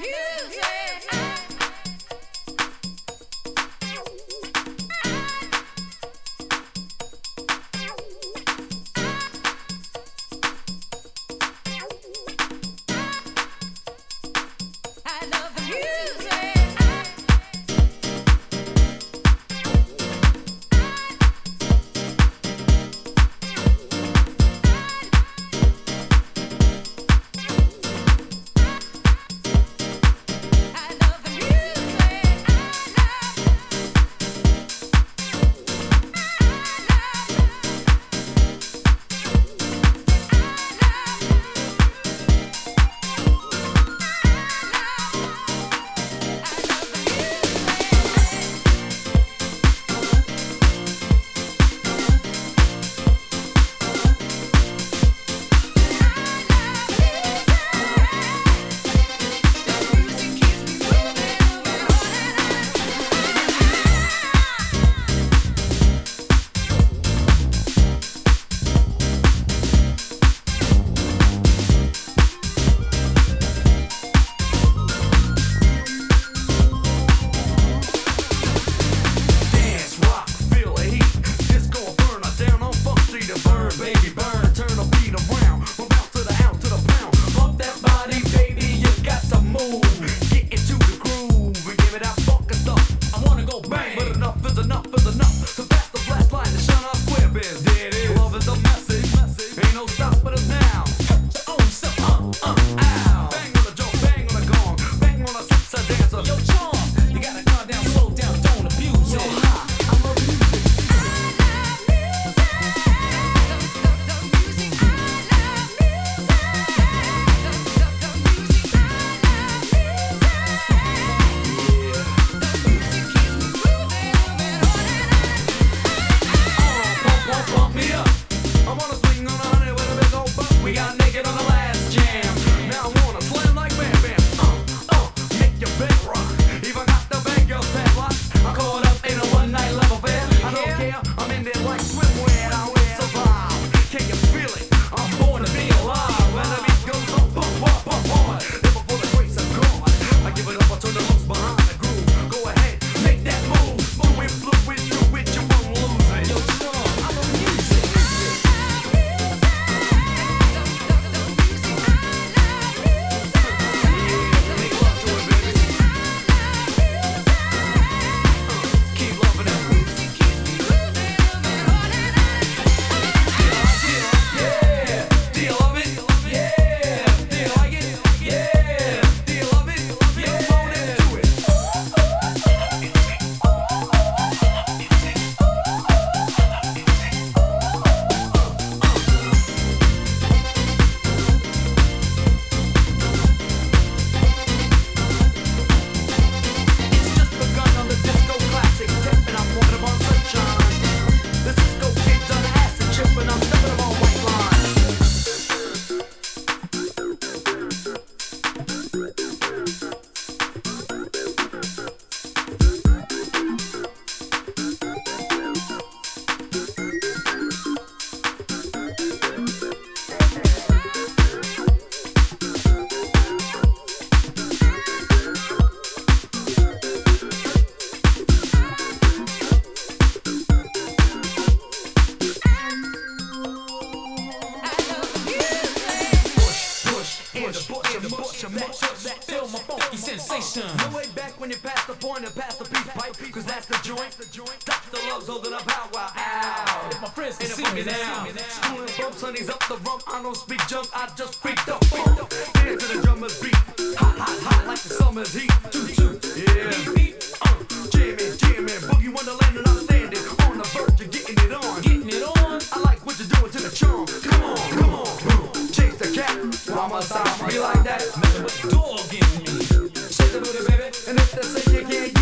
music. of that. that feel my funky sensation. No way back when you pass the point and pass the peace pipe, cause that's the joint. Stop the loves holding up how wow. If my friends can see me now. schooling bumps, honey's up the rump. I don't speak junk, I just freak the funk. Dance to the drummer's beat. Hot, hot, hot like the summer's heat. Choo choo. Yeah. And if that's say you can't